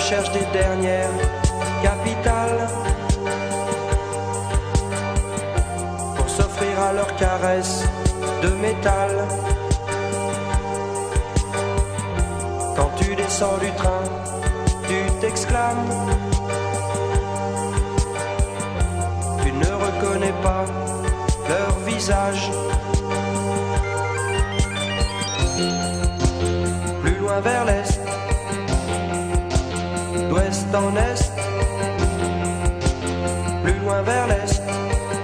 recherche des dernières capitales pour s'offrir à leurs caresses de métal. Quand tu descends du train, tu t'exclames. Tu ne reconnais pas leur visage. Plus loin vers l'est, d'ouest en est, plus loin vers l'est,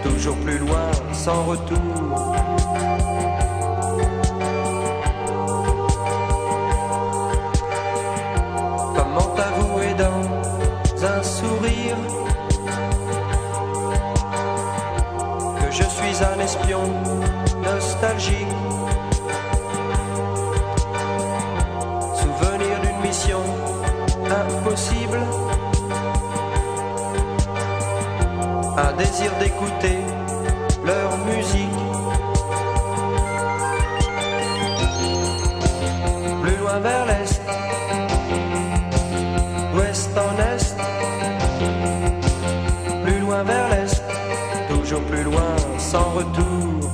toujours plus loin sans retour. Comment t'avouer dans un sourire que je suis un espion nostalgique? Désir d'écouter leur musique. Plus loin vers l'est Ouest en est. Plus loin vers l'est Toujours plus loin sans retour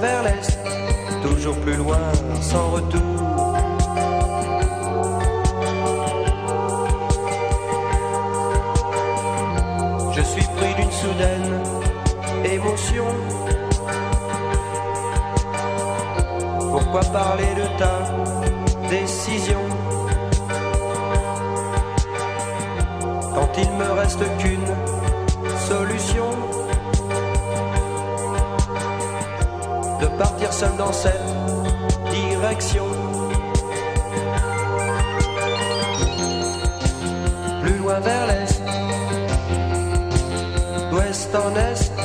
vers l'est, toujours plus loin sans retour. Je suis pris d'une soudaine émotion. Pourquoi parler de ta décision? Quand il me reste qu'une solution de partir seul dans cette direction. Plus loin vers l'est, d'ouest en est,